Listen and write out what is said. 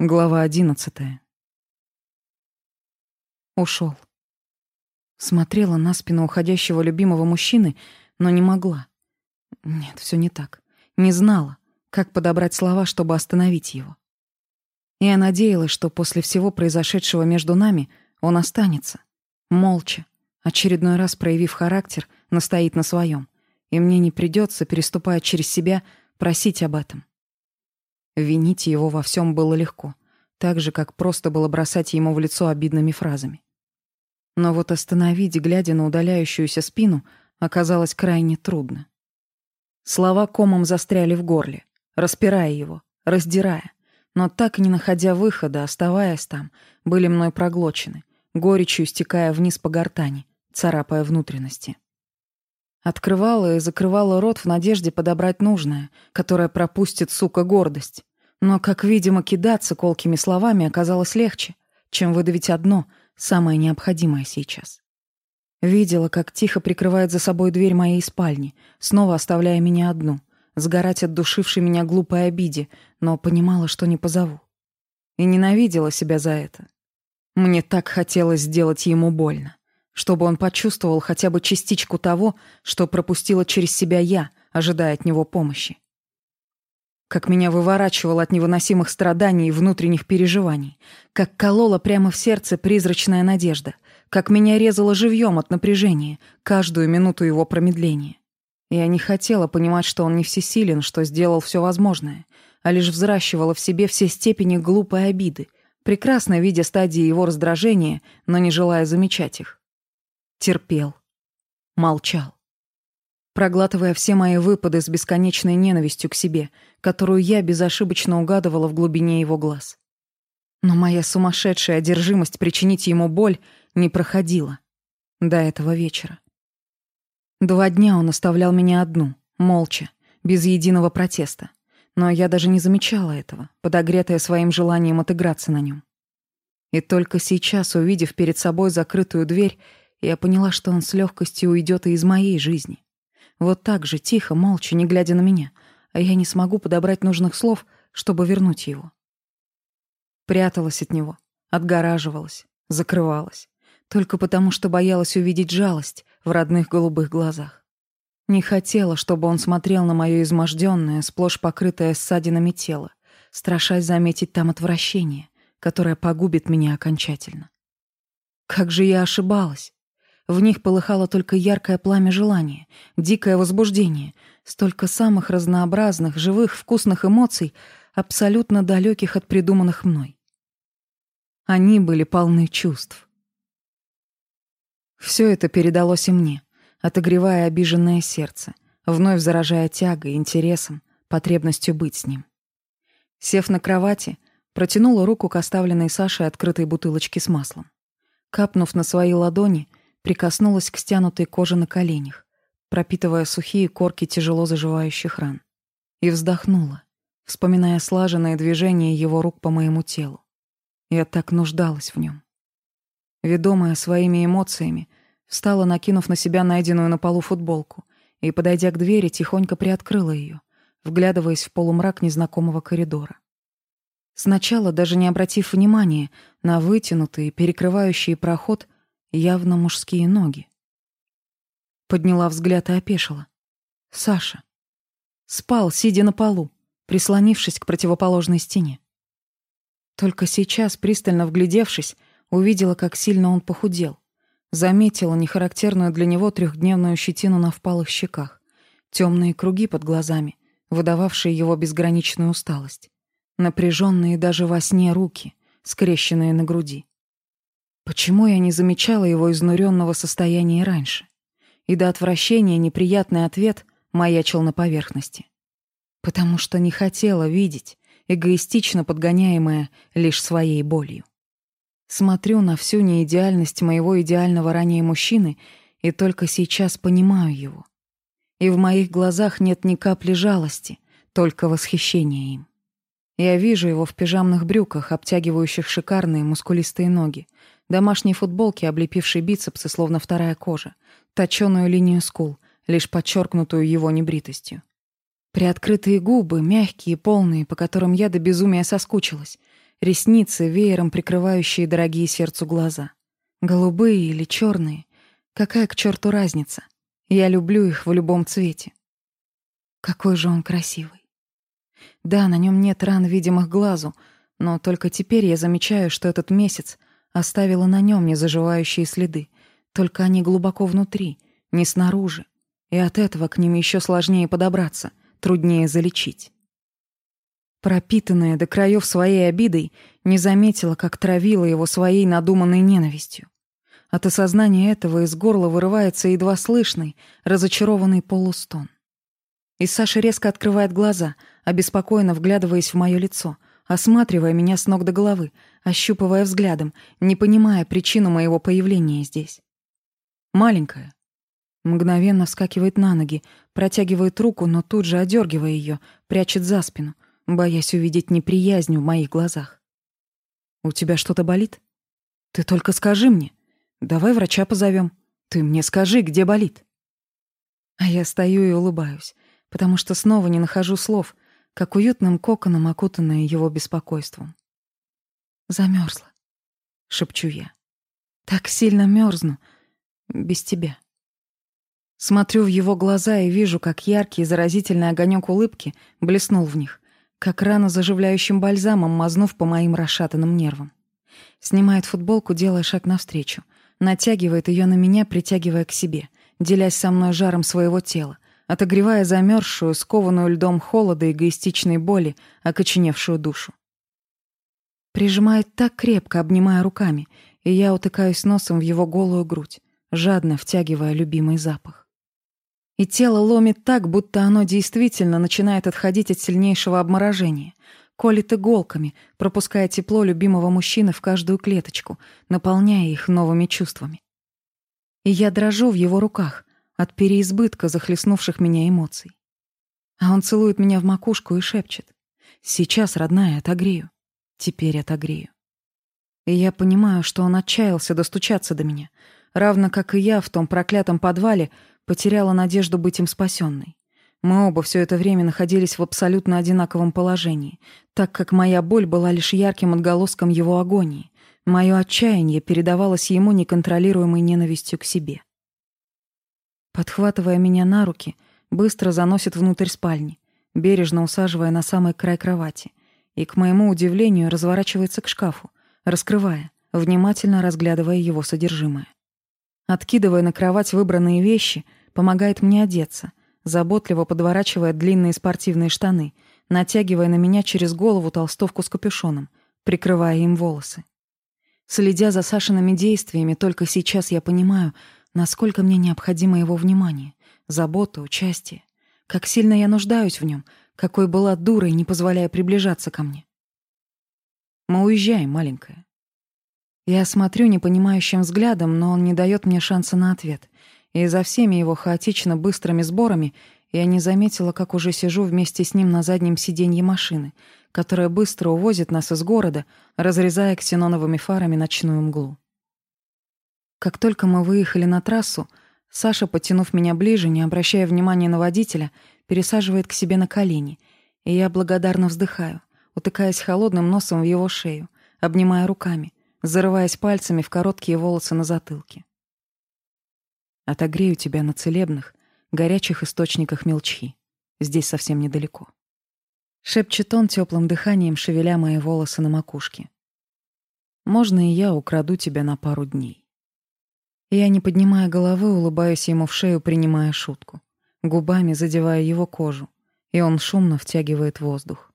Глава одиннадцатая. Ушел. Смотрела на спину уходящего любимого мужчины, но не могла. Нет, все не так. Не знала, как подобрать слова, чтобы остановить его. Я надеялась, что после всего произошедшего между нами он останется. Молча, очередной раз проявив характер, настоит на своем, И мне не придется, переступая через себя, просить об этом. Винить его во всем было легко, так же, как просто было бросать ему в лицо обидными фразами. Но вот остановить, глядя на удаляющуюся спину, оказалось крайне трудно. Слова комом застряли в горле, распирая его, раздирая, но так не находя выхода, оставаясь там, были мной проглочены, горечью стекая вниз по гортани, царапая внутренности. Открывала и закрывала рот в надежде подобрать нужное, которое пропустит, сука, гордость. Но, как видимо, кидаться колкими словами оказалось легче, чем выдавить одно, самое необходимое сейчас. Видела, как тихо прикрывает за собой дверь моей спальни, снова оставляя меня одну, сгорать от душившей меня глупой обиде, но понимала, что не позову. И ненавидела себя за это. Мне так хотелось сделать ему больно, чтобы он почувствовал хотя бы частичку того, что пропустила через себя я, ожидая от него помощи как меня выворачивало от невыносимых страданий и внутренних переживаний, как колола прямо в сердце призрачная надежда, как меня резала живьем от напряжения, каждую минуту его промедления. Я не хотела понимать, что он не всесилен, что сделал все возможное, а лишь взращивала в себе все степени глупой обиды, прекрасно видя стадии его раздражения, но не желая замечать их. Терпел. Молчал проглатывая все мои выпады с бесконечной ненавистью к себе, которую я безошибочно угадывала в глубине его глаз. Но моя сумасшедшая одержимость причинить ему боль не проходила до этого вечера. Два дня он оставлял меня одну, молча, без единого протеста. Но я даже не замечала этого, подогретая своим желанием отыграться на нем. И только сейчас, увидев перед собой закрытую дверь, я поняла, что он с легкостью уйдет и из моей жизни. Вот так же, тихо, молча, не глядя на меня. А я не смогу подобрать нужных слов, чтобы вернуть его. Пряталась от него, отгораживалась, закрывалась. Только потому, что боялась увидеть жалость в родных голубых глазах. Не хотела, чтобы он смотрел на мое изможденное, сплошь покрытое ссадинами тело, страшась заметить там отвращение, которое погубит меня окончательно. Как же я ошибалась! В них полыхало только яркое пламя желания, дикое возбуждение, столько самых разнообразных, живых, вкусных эмоций, абсолютно далеких от придуманных мной. Они были полны чувств. Все это передалось и мне, отогревая обиженное сердце, вновь заражая тягой, интересом, потребностью быть с ним. Сев на кровати, протянула руку к оставленной Саше открытой бутылочке с маслом. Капнув на свои ладони, прикоснулась к стянутой коже на коленях, пропитывая сухие корки тяжело заживающих ран. И вздохнула, вспоминая слаженное движение его рук по моему телу. Я так нуждалась в нем. Ведомая своими эмоциями, встала, накинув на себя найденную на полу футболку, и, подойдя к двери, тихонько приоткрыла ее, вглядываясь в полумрак незнакомого коридора. Сначала, даже не обратив внимания на вытянутые, перекрывающие проход, Явно мужские ноги. Подняла взгляд и опешила. Саша. Спал, сидя на полу, прислонившись к противоположной стене. Только сейчас, пристально вглядевшись, увидела, как сильно он похудел. Заметила нехарактерную для него трехдневную щетину на впалых щеках, темные круги под глазами, выдававшие его безграничную усталость, напряженные даже во сне руки, скрещенные на груди. Почему я не замечала его изнуренного состояния раньше? И до отвращения неприятный ответ маячил на поверхности. Потому что не хотела видеть, эгоистично подгоняемая лишь своей болью. Смотрю на всю неидеальность моего идеального ранее мужчины и только сейчас понимаю его. И в моих глазах нет ни капли жалости, только восхищение им. Я вижу его в пижамных брюках, обтягивающих шикарные мускулистые ноги, домашней футболки, облепившей бицепсы, словно вторая кожа, точеную линию скул, лишь подчеркнутую его небритостью. Приоткрытые губы, мягкие, и полные, по которым я до безумия соскучилась, ресницы, веером прикрывающие дорогие сердцу глаза. Голубые или черные, какая к черту разница? Я люблю их в любом цвете. Какой же он красивый. Да, на нем нет ран, видимых глазу, но только теперь я замечаю, что этот месяц оставила на нем незаживающие следы, только они глубоко внутри, не снаружи. И от этого к ним еще сложнее подобраться, труднее залечить. Пропитанная до краев своей обидой, не заметила, как травила его своей надуманной ненавистью. От осознания этого из горла вырывается едва слышный, разочарованный полустон. И Саша резко открывает глаза, обеспокоенно вглядываясь в мое лицо, осматривая меня с ног до головы, ощупывая взглядом, не понимая причину моего появления здесь. «Маленькая». Мгновенно вскакивает на ноги, протягивает руку, но тут же одергивая ее, прячет за спину, боясь увидеть неприязнь в моих глазах. «У тебя что-то болит? Ты только скажи мне. Давай врача позовем. Ты мне скажи, где болит». А я стою и улыбаюсь, потому что снова не нахожу слов, как уютным коконом окутанное его беспокойством. Замерзла, шепчу я. Так сильно мерзну без тебя. Смотрю в его глаза и вижу, как яркий и заразительный огонек улыбки блеснул в них, как рано заживляющим бальзамом мазнув по моим расшатанным нервам. Снимает футболку, делая шаг навстречу, натягивает ее на меня, притягивая к себе, делясь со мной жаром своего тела, отогревая замерзшую, скованную льдом холода и эгоистичной боли, окоченевшую душу. Прижимает так крепко, обнимая руками, и я утыкаюсь носом в его голую грудь, жадно втягивая любимый запах. И тело ломит так, будто оно действительно начинает отходить от сильнейшего обморожения. Колет иголками, пропуская тепло любимого мужчины в каждую клеточку, наполняя их новыми чувствами. И я дрожу в его руках от переизбытка захлестнувших меня эмоций. А он целует меня в макушку и шепчет. «Сейчас, родная, отогрею. Теперь отогрею. И я понимаю, что он отчаялся достучаться до меня, равно как и я в том проклятом подвале потеряла надежду быть им спасенной. Мы оба все это время находились в абсолютно одинаковом положении, так как моя боль была лишь ярким отголоском его агонии. Мое отчаяние передавалось ему неконтролируемой ненавистью к себе. Подхватывая меня на руки, быстро заносит внутрь спальни, бережно усаживая на самый край кровати, и, к моему удивлению, разворачивается к шкафу, раскрывая, внимательно разглядывая его содержимое. Откидывая на кровать выбранные вещи, помогает мне одеться, заботливо подворачивая длинные спортивные штаны, натягивая на меня через голову толстовку с капюшоном, прикрывая им волосы. Следя за Сашиными действиями, только сейчас я понимаю, насколько мне необходимо его внимание, забота, участие, как сильно я нуждаюсь в нем, какой была дурой, не позволяя приближаться ко мне. Мы уезжаем, маленькая. Я смотрю непонимающим взглядом, но он не дает мне шанса на ответ. И за всеми его хаотично быстрыми сборами я не заметила, как уже сижу вместе с ним на заднем сиденье машины, которая быстро увозит нас из города, разрезая ксеноновыми фарами ночную мглу. Как только мы выехали на трассу, Саша, потянув меня ближе, не обращая внимания на водителя, пересаживает к себе на колени, и я благодарно вздыхаю, утыкаясь холодным носом в его шею, обнимая руками, зарываясь пальцами в короткие волосы на затылке. Отогрею тебя на целебных, горячих источниках мелчи. Здесь совсем недалеко. Шепчет он теплым дыханием, шевеля мои волосы на макушке. Можно и я украду тебя на пару дней. Я, не поднимая головы, улыбаюсь ему в шею, принимая шутку губами задевая его кожу, и он шумно втягивает воздух.